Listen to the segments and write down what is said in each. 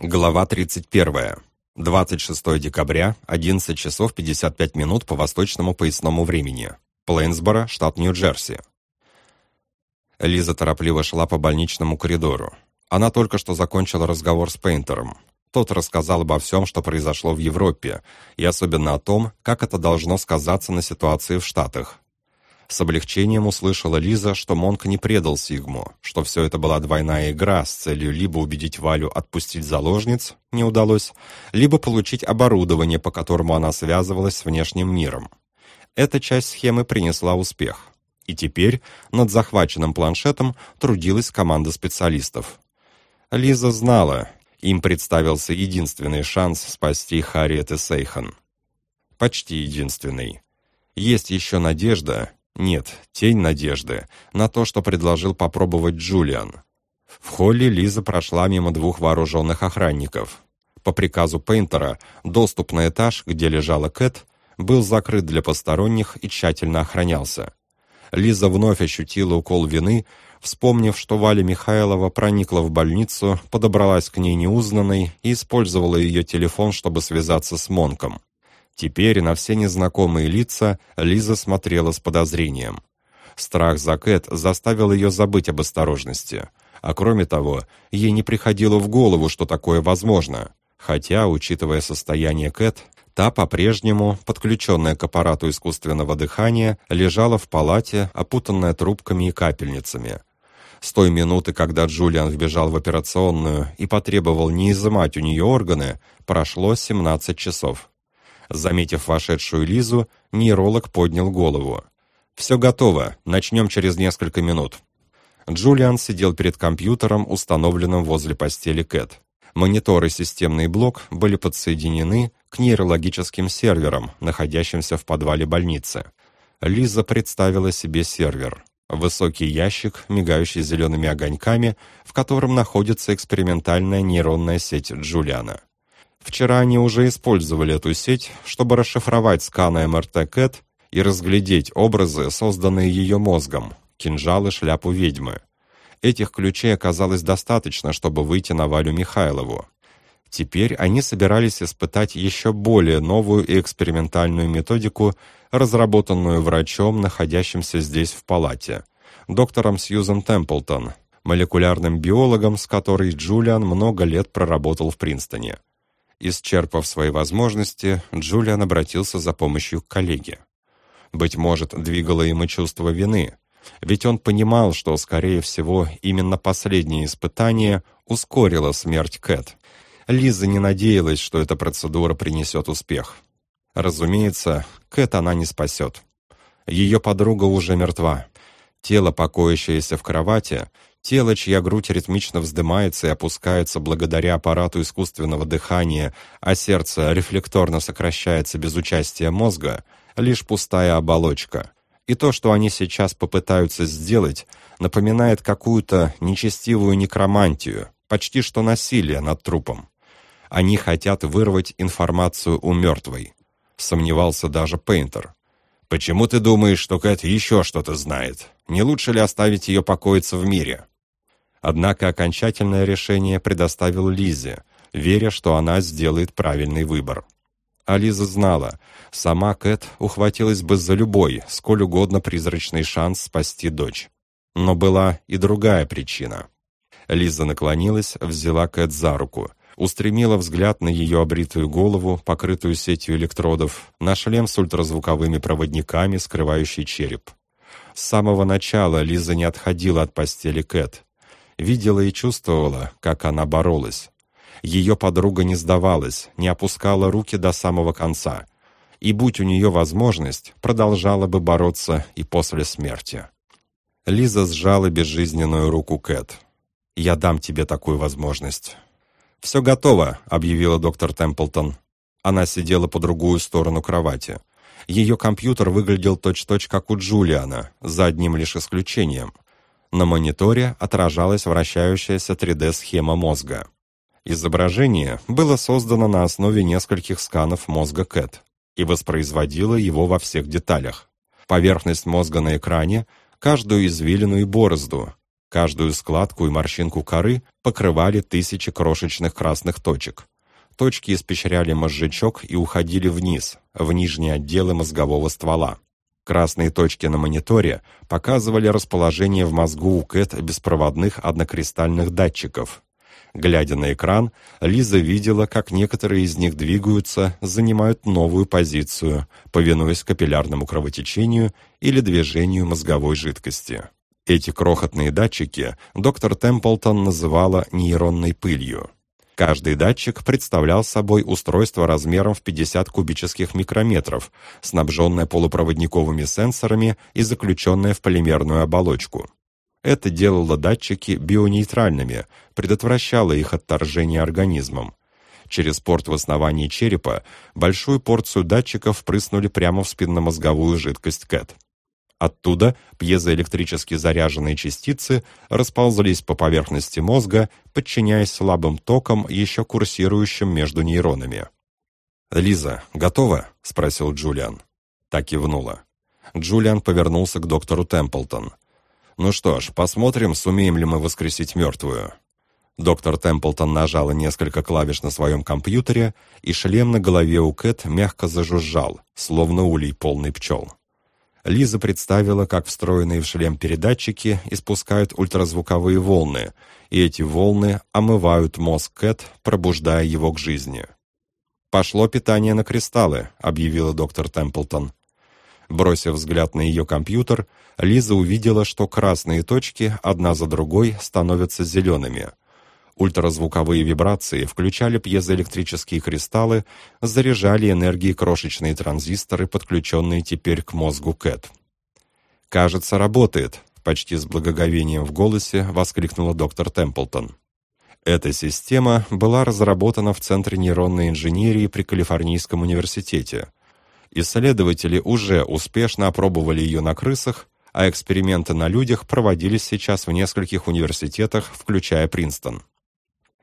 Глава 31. 26 декабря, 11 часов 55 минут по восточному поясному времени. Плейнсборо, штат Нью-Джерси. Лиза торопливо шла по больничному коридору. Она только что закончила разговор с Пейнтером. Тот рассказал обо всем, что произошло в Европе, и особенно о том, как это должно сказаться на ситуации в Штатах. С облегчением услышала Лиза, что Монк не предал Сигму, что все это была двойная игра с целью либо убедить Валю отпустить заложниц, не удалось, либо получить оборудование, по которому она связывалась с внешним миром. Эта часть схемы принесла успех. И теперь над захваченным планшетом трудилась команда специалистов. Лиза знала, им представился единственный шанс спасти Харриет и Сейхан. Почти единственный. Есть еще надежда, нет, тень надежды на то, что предложил попробовать Джулиан. В холле Лиза прошла мимо двух вооруженных охранников. По приказу Пейнтера доступ на этаж, где лежала Кэт, был закрыт для посторонних и тщательно охранялся. Лиза вновь ощутила укол вины, вспомнив, что Валя Михайлова проникла в больницу, подобралась к ней неузнанной и использовала ее телефон, чтобы связаться с Монком. Теперь на все незнакомые лица Лиза смотрела с подозрением. Страх за Кэт заставил ее забыть об осторожности. А кроме того, ей не приходило в голову, что такое возможно. Хотя, учитывая состояние Кэт, та по-прежнему, подключенная к аппарату искусственного дыхания, лежала в палате, опутанная трубками и капельницами. С той минуты, когда Джулиан вбежал в операционную и потребовал не изымать у нее органы, прошло 17 часов. Заметив вошедшую Лизу, нейролог поднял голову. «Все готово, начнем через несколько минут». Джулиан сидел перед компьютером, установленным возле постели Кэт. Монитор и системный блок были подсоединены к нейрологическим серверам, находящимся в подвале больницы. Лиза представила себе сервер. Высокий ящик, мигающий зелеными огоньками, в котором находится экспериментальная нейронная сеть Джулиана. Вчера они уже использовали эту сеть, чтобы расшифровать сканы МРТ-КЭТ и разглядеть образы, созданные ее мозгом, кинжалы, шляпу ведьмы. Этих ключей оказалось достаточно, чтобы выйти на Валю Михайлову. Теперь они собирались испытать еще более новую и экспериментальную методику, разработанную врачом, находящимся здесь в палате, доктором Сьюзен Темплтон, молекулярным биологом, с которой Джулиан много лет проработал в Принстоне. Исчерпав свои возможности, Джулиан обратился за помощью к коллеге. Быть может, двигало им чувство вины, ведь он понимал, что, скорее всего, именно последнее испытание ускорило смерть Кэт. Лиза не надеялась, что эта процедура принесет успех. Разумеется, Кэт она не спасет. Ее подруга уже мертва. Тело, покоящееся в кровати, Тело, чья грудь ритмично вздымается и опускается благодаря аппарату искусственного дыхания, а сердце рефлекторно сокращается без участия мозга, лишь пустая оболочка. И то, что они сейчас попытаются сделать, напоминает какую-то нечестивую некромантию, почти что насилие над трупом. Они хотят вырвать информацию у мертвой. Сомневался даже Пейнтер. «Почему ты думаешь, что Кэт еще что-то знает? Не лучше ли оставить ее покоиться в мире?» Однако окончательное решение предоставил Лизе, веря, что она сделает правильный выбор. А Лиза знала, сама Кэт ухватилась бы за любой, сколь угодно призрачный шанс спасти дочь. Но была и другая причина. Лиза наклонилась, взяла Кэт за руку, устремила взгляд на ее обритую голову, покрытую сетью электродов, на шлем с ультразвуковыми проводниками, скрывающий череп. С самого начала Лиза не отходила от постели Кэт, видела и чувствовала, как она боролась. Ее подруга не сдавалась, не опускала руки до самого конца. И будь у нее возможность, продолжала бы бороться и после смерти. Лиза сжала безжизненную руку Кэт. «Я дам тебе такую возможность». «Все готово», — объявила доктор Темплтон. Она сидела по другую сторону кровати. Ее компьютер выглядел точь-точь, как у Джулиана, за одним лишь исключением. На мониторе отражалась вращающаяся 3D-схема мозга. Изображение было создано на основе нескольких сканов мозга Кэт и воспроизводило его во всех деталях. Поверхность мозга на экране, каждую извилину и борозду, Каждую складку и морщинку коры покрывали тысячи крошечных красных точек. Точки испещряли мозжечок и уходили вниз, в нижние отделы мозгового ствола. Красные точки на мониторе показывали расположение в мозгу у Кэт беспроводных однокристальных датчиков. Глядя на экран, Лиза видела, как некоторые из них двигаются, занимают новую позицию, повинуясь капиллярному кровотечению или движению мозговой жидкости. Эти крохотные датчики доктор Темплтон называла нейронной пылью. Каждый датчик представлял собой устройство размером в 50 кубических микрометров, снабженное полупроводниковыми сенсорами и заключенное в полимерную оболочку. Это делало датчики бионейтральными, предотвращало их отторжение организмом. Через порт в основании черепа большую порцию датчиков впрыснули прямо в спинномозговую жидкость КЭТ. Оттуда пьезоэлектрически заряженные частицы расползались по поверхности мозга, подчиняясь слабым токам, еще курсирующим между нейронами. «Лиза, готова?» — спросил Джулиан. Так кивнула. Джулиан повернулся к доктору Темплтон. «Ну что ж, посмотрим, сумеем ли мы воскресить мертвую». Доктор Темплтон нажала несколько клавиш на своем компьютере, и шлем на голове у Кэт мягко зажужжал, словно улей полный пчел. Лиза представила, как встроенные в шлем передатчики испускают ультразвуковые волны, и эти волны омывают мозг Кэт, пробуждая его к жизни. «Пошло питание на кристаллы», — объявила доктор Темплтон. Бросив взгляд на ее компьютер, Лиза увидела, что красные точки одна за другой становятся зелеными — Ультразвуковые вибрации включали пьезоэлектрические кристаллы, заряжали энергией крошечные транзисторы, подключенные теперь к мозгу Кэт. «Кажется, работает», — почти с благоговением в голосе воскликнула доктор Темплтон. Эта система была разработана в Центре нейронной инженерии при Калифорнийском университете. Исследователи уже успешно опробовали ее на крысах, а эксперименты на людях проводились сейчас в нескольких университетах, включая Принстон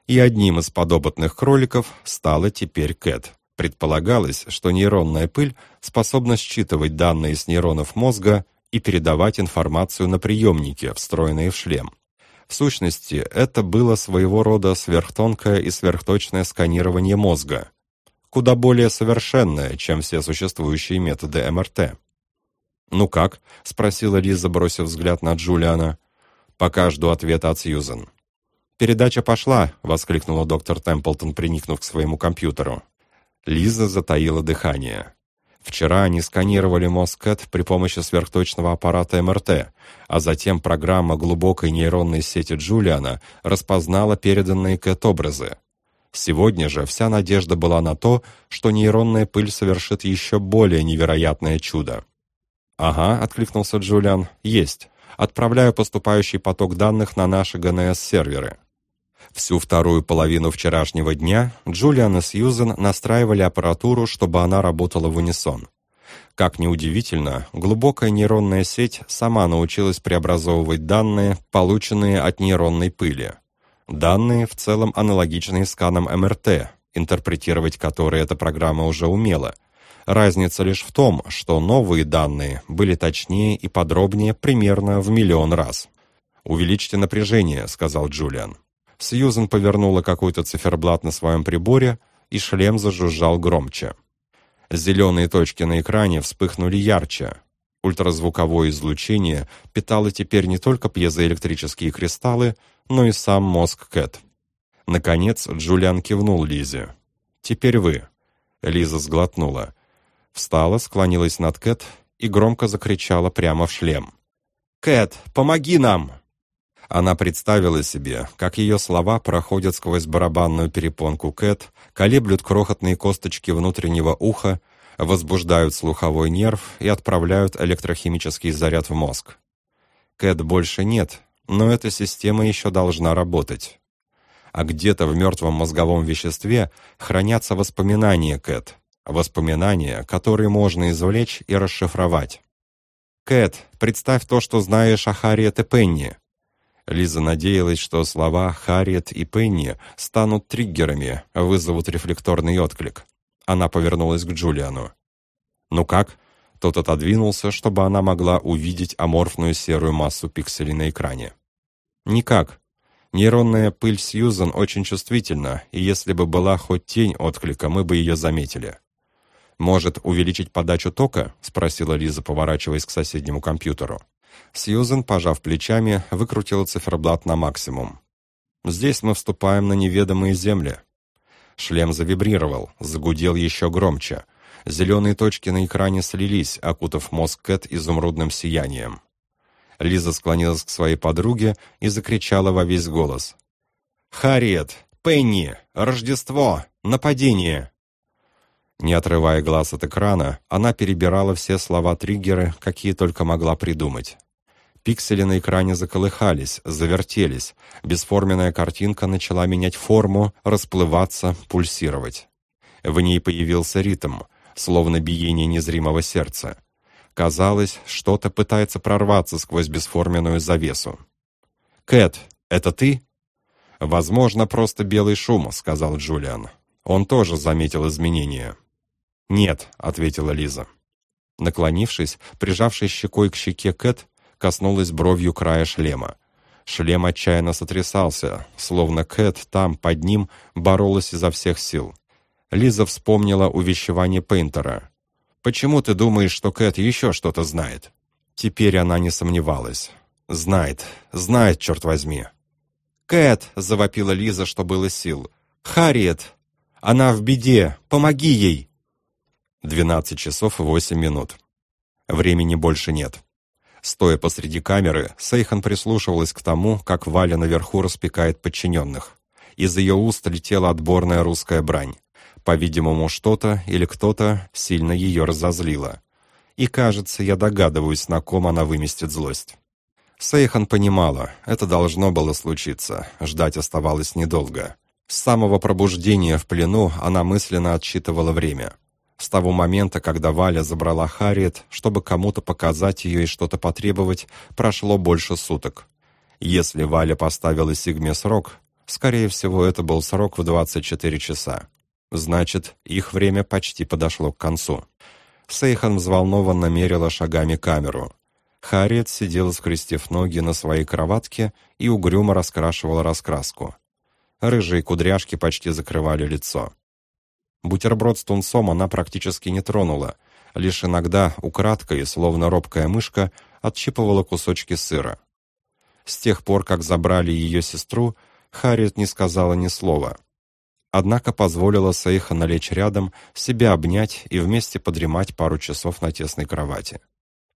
и одним из подопытных кроликов стала теперь Кэт. Предполагалось, что нейронная пыль способна считывать данные с нейронов мозга и передавать информацию на приемники, встроенные в шлем. В сущности, это было своего рода сверхтонкое и сверхточное сканирование мозга, куда более совершенное, чем все существующие методы МРТ. «Ну как?» — спросила Лиза, бросив взгляд на Джулиана. «Пока жду ответа от Сьюзен». «Передача пошла!» — воскликнула доктор Темплтон, приникнув к своему компьютеру. Лиза затаила дыхание. Вчера они сканировали мозг Кэт при помощи сверхточного аппарата МРТ, а затем программа глубокой нейронной сети Джулиана распознала переданные Кэт образы. Сегодня же вся надежда была на то, что нейронная пыль совершит еще более невероятное чудо. «Ага», — откликнулся Джулиан, — «есть. Отправляю поступающий поток данных на наши ГНС-серверы». Всю вторую половину вчерашнего дня Джулиан и Сьюзен настраивали аппаратуру, чтобы она работала в унисон. Как ни удивительно, глубокая нейронная сеть сама научилась преобразовывать данные, полученные от нейронной пыли. Данные в целом аналогичные сканам МРТ, интерпретировать которые эта программа уже умела. Разница лишь в том, что новые данные были точнее и подробнее примерно в миллион раз. «Увеличьте напряжение», — сказал Джулиан. Сьюзен повернула какой-то циферблат на своем приборе, и шлем зажужжал громче. Зеленые точки на экране вспыхнули ярче. Ультразвуковое излучение питало теперь не только пьезоэлектрические кристаллы, но и сам мозг Кэт. Наконец Джулиан кивнул Лизе. «Теперь вы». Лиза сглотнула. Встала, склонилась над Кэт и громко закричала прямо в шлем. «Кэт, помоги нам!» Она представила себе, как ее слова проходят сквозь барабанную перепонку Кэт, колеблют крохотные косточки внутреннего уха, возбуждают слуховой нерв и отправляют электрохимический заряд в мозг. Кэт больше нет, но эта система еще должна работать. А где-то в мертвом мозговом веществе хранятся воспоминания Кэт, воспоминания, которые можно извлечь и расшифровать. «Кэт, представь то, что знаешь о Харриет и Пенни», Лиза надеялась, что слова Харриет и Пенни станут триггерами, вызовут рефлекторный отклик. Она повернулась к Джулиану. «Ну как?» Тот отодвинулся, чтобы она могла увидеть аморфную серую массу пикселей на экране. Никак. Нейронная пыль Сьюзан очень чувствительна, и если бы была хоть тень отклика, мы бы ее заметили. «Может, увеличить подачу тока?» — спросила Лиза, поворачиваясь к соседнему компьютеру. Сьюзен, пожав плечами, выкрутила циферблат на максимум. «Здесь мы вступаем на неведомые земли». Шлем завибрировал, загудел еще громче. Зеленые точки на экране слились, окутав мозг Кэт изумрудным сиянием. Лиза склонилась к своей подруге и закричала во весь голос. «Харриет! Пенни! Рождество! Нападение!» Не отрывая глаз от экрана, она перебирала все слова-триггеры, какие только могла придумать. Пиксели на экране заколыхались, завертелись, бесформенная картинка начала менять форму, расплываться, пульсировать. В ней появился ритм, словно биение незримого сердца. Казалось, что-то пытается прорваться сквозь бесформенную завесу. «Кэт, это ты?» «Возможно, просто белый шум», — сказал Джулиан. Он тоже заметил изменения. «Нет», — ответила Лиза. Наклонившись, прижавшись щекой к щеке Кэт, коснулась бровью края шлема. Шлем отчаянно сотрясался, словно Кэт там, под ним, боролась изо всех сил. Лиза вспомнила увещевание Пейнтера. «Почему ты думаешь, что Кэт еще что-то знает?» Теперь она не сомневалась. «Знает, знает, черт возьми!» «Кэт!» — завопила Лиза, что было сил. «Харриет! Она в беде! Помоги ей!» Двенадцать часов и восемь минут. Времени больше нет. Стоя посреди камеры, Сейхан прислушивалась к тому, как Валя наверху распекает подчиненных. Из ее уст летела отборная русская брань. По-видимому, что-то или кто-то сильно ее разозлило. И, кажется, я догадываюсь, на ком она выместит злость. Сейхан понимала, это должно было случиться, ждать оставалось недолго. С самого пробуждения в плену она мысленно отсчитывала время. С того момента, когда Валя забрала Харриет, чтобы кому-то показать ее и что-то потребовать, прошло больше суток. Если Валя поставила Сигме срок, скорее всего, это был срок в 24 часа. Значит, их время почти подошло к концу. Сейхан взволнованно мерила шагами камеру. Харриет сидела, скрестив ноги на своей кроватке и угрюмо раскрашивала раскраску. Рыжие кудряшки почти закрывали лицо. Бутерброд с тунцом она практически не тронула, лишь иногда, украдкой, словно робкая мышка, отщипывала кусочки сыра. С тех пор, как забрали ее сестру, Харриет не сказала ни слова — Однако позволила Сейха налечь рядом, себя обнять и вместе подремать пару часов на тесной кровати.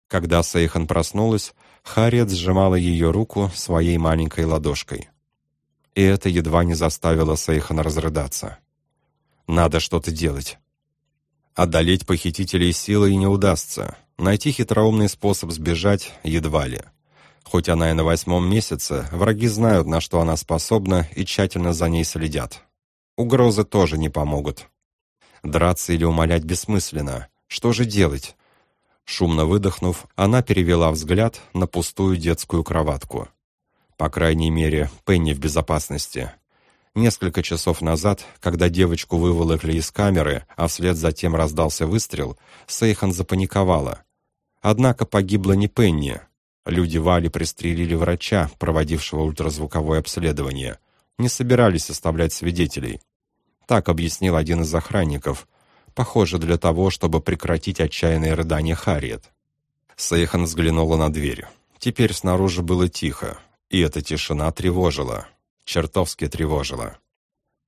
Когда Сейхан проснулась, Харриет сжимала ее руку своей маленькой ладошкой. И это едва не заставило Сейхана разрыдаться. «Надо что-то делать». Одолеть похитителей силой не удастся. Найти хитроумный способ сбежать едва ли. Хоть она и на восьмом месяце, враги знают, на что она способна, и тщательно за ней следят. Угрозы тоже не помогут. Драться или умолять бессмысленно. Что же делать? Шумно выдохнув, она перевела взгляд на пустую детскую кроватку. По крайней мере, Пенни в безопасности. Несколько часов назад, когда девочку выволокли из камеры, а вслед за тем раздался выстрел, Сейхан запаниковала. Однако погибла не Пенни. Люди Вали пристрелили врача, проводившего ультразвуковое обследование не собирались оставлять свидетелей. Так объяснил один из охранников, похоже, для того, чтобы прекратить отчаянные рыдания Харриет. Сейхан взглянула на дверь. Теперь снаружи было тихо, и эта тишина тревожила, чертовски тревожила.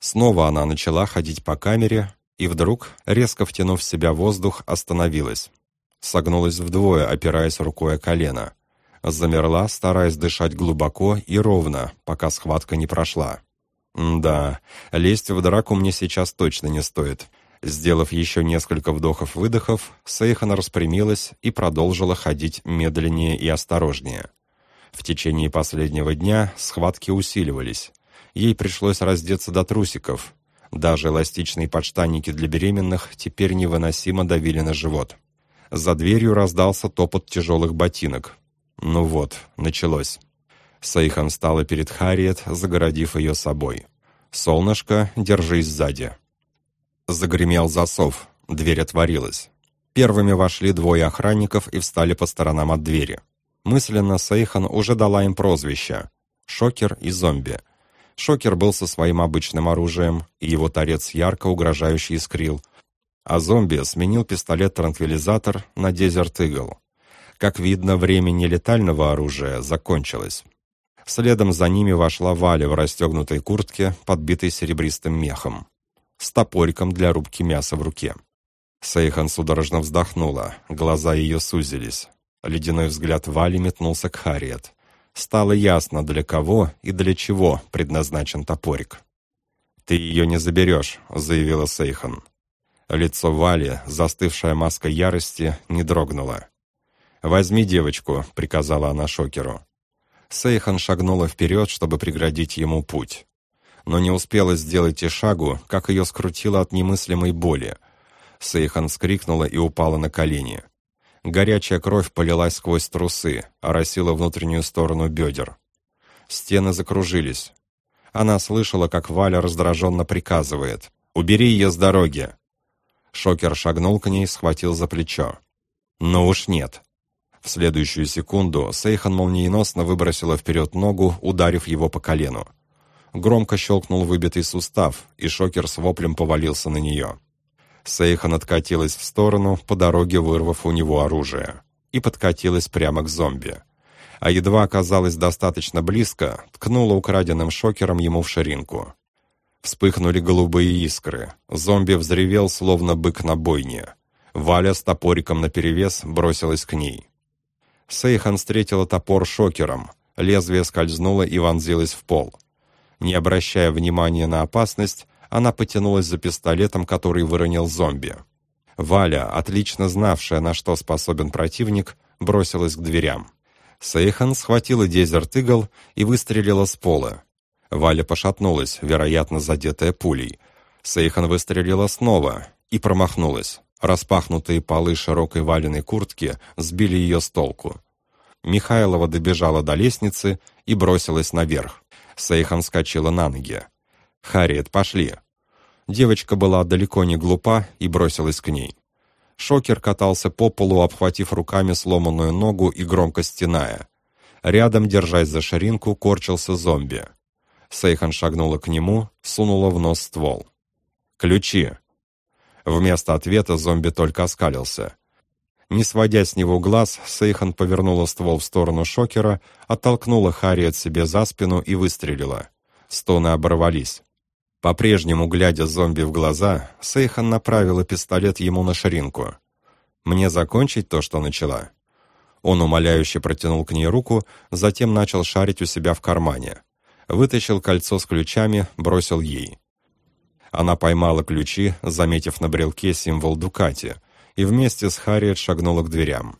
Снова она начала ходить по камере, и вдруг, резко втянув в себя воздух, остановилась. Согнулась вдвое, опираясь рукой о колено. Замерла, стараясь дышать глубоко и ровно, пока схватка не прошла. «Да, лезть в драку мне сейчас точно не стоит». Сделав еще несколько вдохов-выдохов, Сейхан распрямилась и продолжила ходить медленнее и осторожнее. В течение последнего дня схватки усиливались. Ей пришлось раздеться до трусиков. Даже эластичные подштанники для беременных теперь невыносимо давили на живот. За дверью раздался топот тяжелых ботинок. Ну вот, началось. Сейхан встала перед Харриет, загородив ее собой. «Солнышко, держись сзади». Загремел засов, дверь отворилась. Первыми вошли двое охранников и встали по сторонам от двери. Мысленно Сейхан уже дала им прозвище. шокер и зомби. Шокер был со своим обычным оружием, и его торец ярко угрожающе искрил, а зомби сменил пистолет-транквилизатор на Desert Eagle. Как видно, время нелетального оружия закончилось. Следом за ними вошла Валя в расстегнутой куртке, подбитой серебристым мехом, с топориком для рубки мяса в руке. Сейхан судорожно вздохнула, глаза ее сузились. Ледяной взгляд Вали метнулся к Харриет. Стало ясно, для кого и для чего предназначен топорик. «Ты ее не заберешь», — заявила Сейхан. Лицо Вали, застывшая маска ярости, не дрогнуло. «Возьми девочку», — приказала она шокеру. Сейхан шагнула вперед, чтобы преградить ему путь. Но не успела сделать и шагу, как ее скрутило от немыслимой боли. Сейхан скрикнула и упала на колени. Горячая кровь полилась сквозь трусы, оросила внутреннюю сторону бедер. Стены закружились. Она слышала, как Валя раздраженно приказывает «Убери ее с дороги!». Шокер шагнул к ней, схватил за плечо. «Ну уж нет!» В следующую секунду Сейхан молниеносно выбросила вперед ногу, ударив его по колену. Громко щелкнул выбитый сустав, и шокер с воплем повалился на нее. Сейхан откатилась в сторону, по дороге вырвав у него оружие, и подкатилась прямо к зомби. А едва оказалась достаточно близко, ткнула украденным шокером ему в ширинку. Вспыхнули голубые искры. Зомби взревел, словно бык на бойне. Валя с топориком наперевес бросилась к ней. Сейхан встретила топор шокером. Лезвие скользнуло и вонзилось в пол. Не обращая внимания на опасность, она потянулась за пистолетом, который выронил зомби. Валя, отлично знавшая, на что способен противник, бросилась к дверям. Сейхан схватила Дезерт Игл и выстрелила с пола. Валя пошатнулась, вероятно, задетая пулей. Сейхан выстрелила снова и промахнулась. Распахнутые полы широкой валеной куртки сбили ее с толку. Михайлова добежала до лестницы и бросилась наверх. Сейхан вскочила на ноги. «Харриет, пошли!» Девочка была далеко не глупа и бросилась к ней. Шокер катался по полу, обхватив руками сломанную ногу и громко стеная. Рядом, держась за ширинку, корчился зомби. Сейхан шагнула к нему, сунула в нос ствол. «Ключи!» Вместо ответа зомби только оскалился. Не сводя с него глаз, Сейхан повернула ствол в сторону шокера, оттолкнула Харри себе за спину и выстрелила. Стоны оборвались. По-прежнему, глядя зомби в глаза, Сейхан направила пистолет ему на ширинку. «Мне закончить то, что начала?» Он умоляюще протянул к ней руку, затем начал шарить у себя в кармане. Вытащил кольцо с ключами, бросил ей. Она поймала ключи, заметив на брелке символ Дукати, и вместе с Харриет шагнула к дверям.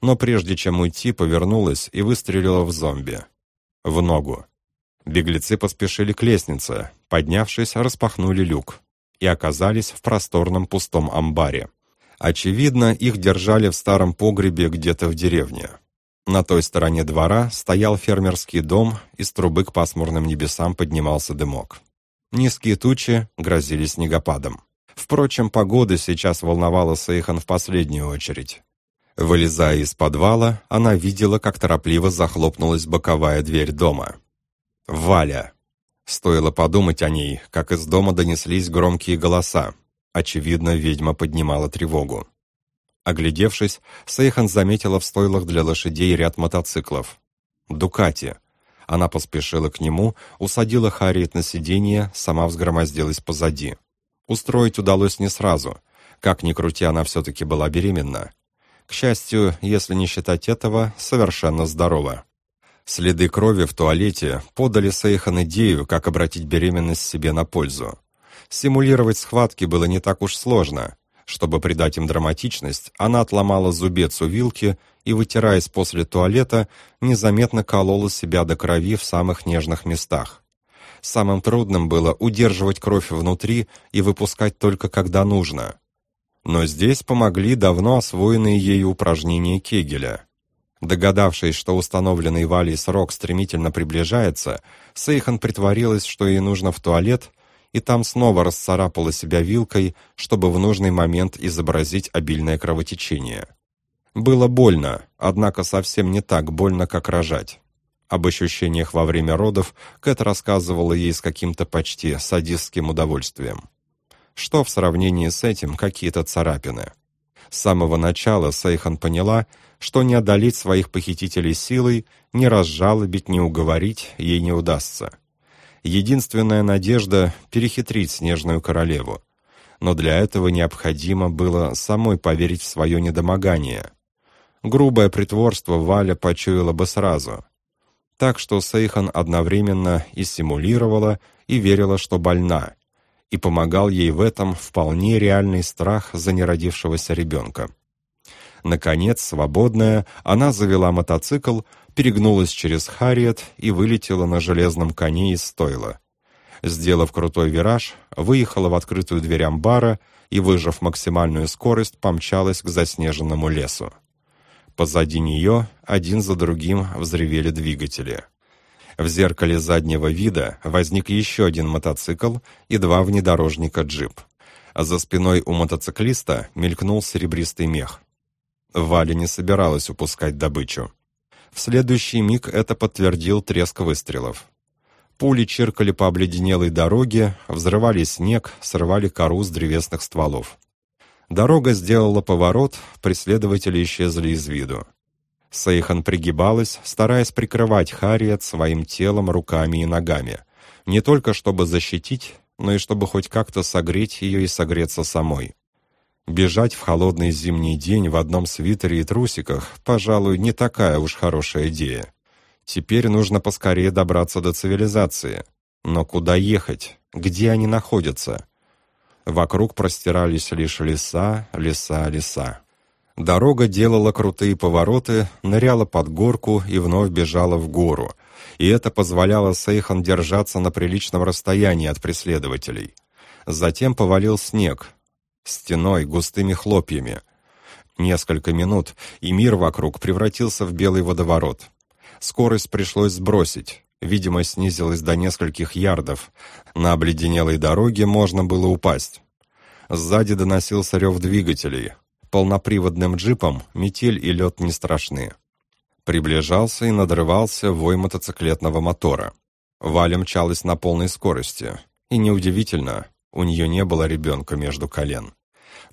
Но прежде чем уйти, повернулась и выстрелила в зомби. В ногу. Беглецы поспешили к лестнице, поднявшись, распахнули люк и оказались в просторном пустом амбаре. Очевидно, их держали в старом погребе где-то в деревне. На той стороне двора стоял фермерский дом, из трубы к пасмурным небесам поднимался дымок. Низкие тучи грозили снегопадом. Впрочем, погода сейчас волновала Сейхан в последнюю очередь. Вылезая из подвала, она видела, как торопливо захлопнулась боковая дверь дома. Валя. Стоило подумать о ней, как из дома донеслись громкие голоса. Очевидно, ведьма поднимала тревогу. Оглядевшись, Сейхан заметила в стойлах для лошадей ряд мотоциклов. «Дукати». Она поспешила к нему, усадила Харриет на сиденье, сама взгромоздилась позади. Устроить удалось не сразу. Как ни крути, она все-таки была беременна. К счастью, если не считать этого, совершенно здорова. Следы крови в туалете подали Сейхан идею, как обратить беременность себе на пользу. Симулировать схватки было не так уж сложно. Чтобы придать им драматичность, она отломала зубец у вилки и, вытираясь после туалета, незаметно колола себя до крови в самых нежных местах. Самым трудным было удерживать кровь внутри и выпускать только когда нужно. Но здесь помогли давно освоенные ею упражнения Кегеля. Догадавшись, что установленный Валей срок стремительно приближается, Сейхан притворилась, что ей нужно в туалет, и там снова расцарапала себя вилкой, чтобы в нужный момент изобразить обильное кровотечение. Было больно, однако совсем не так больно, как рожать. Об ощущениях во время родов Кэт рассказывала ей с каким-то почти садистским удовольствием. Что в сравнении с этим какие-то царапины? С самого начала Сейхан поняла, что не одолеть своих похитителей силой, не разжалобить, не уговорить ей не удастся. Единственная надежда — перехитрить Снежную Королеву. Но для этого необходимо было самой поверить в свое недомогание. Грубое притворство Валя почуяла бы сразу. Так что Сейхан одновременно и симулировала, и верила, что больна, и помогал ей в этом вполне реальный страх за неродившегося ребенка. Наконец, свободная, она завела мотоцикл, перегнулась через Харриет и вылетела на железном коне из стойла. Сделав крутой вираж, выехала в открытую дверь амбара и, выжав максимальную скорость, помчалась к заснеженному лесу. Позади нее один за другим взревели двигатели. В зеркале заднего вида возник еще один мотоцикл и два внедорожника-джип. А за спиной у мотоциклиста мелькнул серебристый мех. Валя не собиралась упускать добычу. В следующий миг это подтвердил треск выстрелов. Пули чиркали по обледенелой дороге, взрывали снег, срывали кору с древесных стволов. Дорога сделала поворот, преследователи исчезли из виду. Сейхан пригибалась, стараясь прикрывать Харриет своим телом, руками и ногами. Не только чтобы защитить, но и чтобы хоть как-то согреть ее и согреться самой. Бежать в холодный зимний день в одном свитере и трусиках, пожалуй, не такая уж хорошая идея. Теперь нужно поскорее добраться до цивилизации. Но куда ехать? Где они находятся? Вокруг простирались лишь леса, леса, леса. Дорога делала крутые повороты, ныряла под горку и вновь бежала в гору, и это позволяло Сейхан держаться на приличном расстоянии от преследователей. Затем повалил снег, стеной, густыми хлопьями. Несколько минут, и мир вокруг превратился в белый водоворот. Скорость пришлось сбросить, видимость снизилась до нескольких ярдов. На обледенелой дороге можно было упасть. Сзади доносился рев двигателей. Полноприводным джипом метель и лед не страшны. Приближался и надрывался вой мотоциклетного мотора. Валя мчалась на полной скорости. И неудивительно, у нее не было ребенка между колен.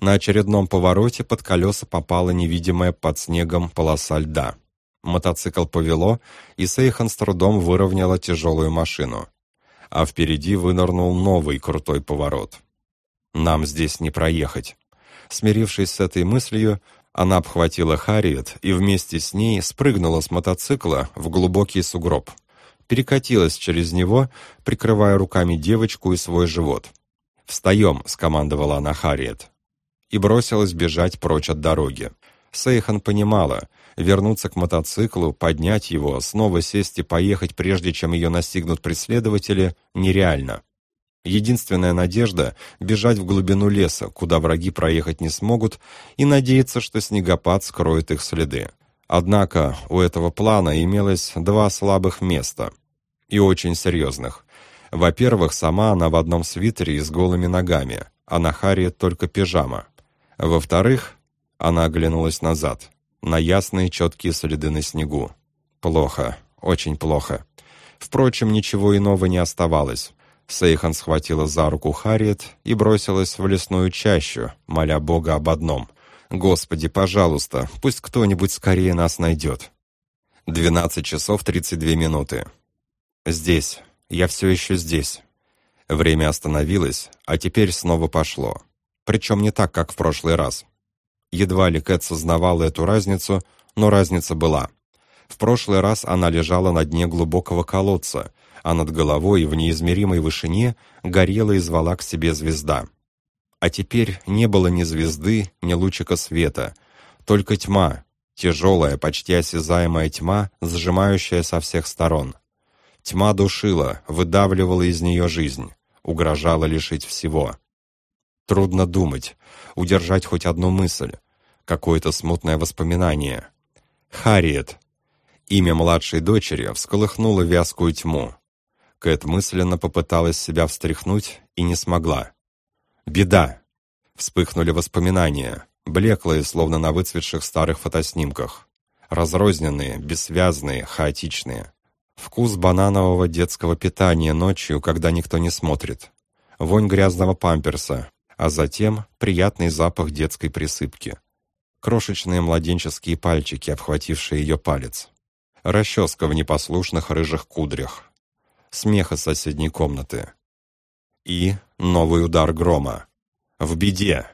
На очередном повороте под колеса попала невидимая под снегом полоса льда. Мотоцикл повело, и Сейхан с трудом выровняла тяжелую машину. А впереди вынырнул новый крутой поворот. «Нам здесь не проехать». Смирившись с этой мыслью, она обхватила Харриет и вместе с ней спрыгнула с мотоцикла в глубокий сугроб. Перекатилась через него, прикрывая руками девочку и свой живот. «Встаем!» — скомандовала она Харриет. И бросилась бежать прочь от дороги. Сейхан понимала, вернуться к мотоциклу, поднять его, снова сесть и поехать, прежде чем ее настигнут преследователи, нереально. Единственная надежда — бежать в глубину леса, куда враги проехать не смогут, и надеяться, что снегопад скроет их следы. Однако у этого плана имелось два слабых места, и очень серьезных. Во-первых, сама она в одном свитере и с голыми ногами, а на Харри только пижама. Во-вторых, она оглянулась назад, на ясные четкие следы на снегу. Плохо, очень плохо. Впрочем, ничего иного не оставалось. Сейхан схватила за руку Харриет и бросилась в лесную чащу, моля Бога об одном. «Господи, пожалуйста, пусть кто-нибудь скорее нас найдет». Двенадцать часов тридцать две минуты. «Здесь, я все еще здесь. Время остановилось, а теперь снова пошло. Причем не так, как в прошлый раз. Едва ли Кэт сознавала эту разницу, но разница была. В прошлый раз она лежала на дне глубокого колодца, а над головой в неизмеримой вышине горела и звала к себе звезда. А теперь не было ни звезды, ни лучика света, только тьма, тяжелая, почти осязаемая тьма, сжимающая со всех сторон. Тьма душила, выдавливала из нее жизнь, угрожала лишить всего. Трудно думать, удержать хоть одну мысль, какое-то смутное воспоминание. Харриет. Имя младшей дочери всколыхнуло вязкую тьму. Кэт мысленно попыталась себя встряхнуть и не смогла. «Беда!» Вспыхнули воспоминания, блеклые, словно на выцветших старых фотоснимках. Разрозненные, бессвязные, хаотичные. Вкус бананового детского питания ночью, когда никто не смотрит. Вонь грязного памперса, а затем приятный запах детской присыпки. Крошечные младенческие пальчики, обхватившие ее палец. Расческа в непослушных рыжих кудрях. Смех из соседней комнаты. И новый удар грома. В беде.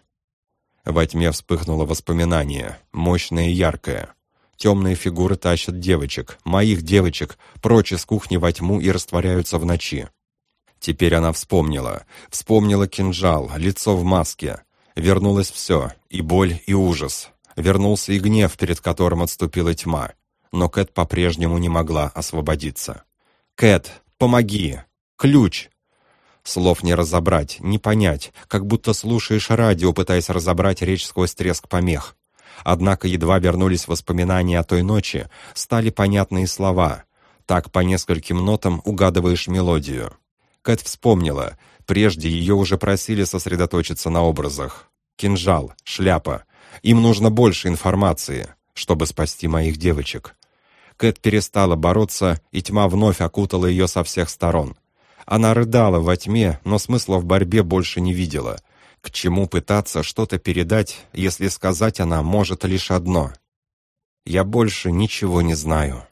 Во тьме вспыхнуло воспоминание, мощное и яркое. Темные фигуры тащат девочек, моих девочек, прочь из кухни во тьму и растворяются в ночи. Теперь она вспомнила. Вспомнила кинжал, лицо в маске. Вернулось все, и боль, и ужас. Вернулся и гнев, перед которым отступила тьма. Но Кэт по-прежнему не могла освободиться. «Кэт, помоги! Ключ!» Слов не разобрать, не понять, как будто слушаешь радио, пытаясь разобрать речь сквозь треск помех. Однако едва вернулись воспоминания о той ночи, стали понятные слова. Так по нескольким нотам угадываешь мелодию. Кэт вспомнила. Прежде ее уже просили сосредоточиться на образах. Кинжал, шляпа. Им нужно больше информации, чтобы спасти моих девочек. Кэт перестала бороться, и тьма вновь окутала ее со всех сторон. Она рыдала во тьме, но смысла в борьбе больше не видела. К чему пытаться что-то передать, если сказать она может лишь одно? «Я больше ничего не знаю».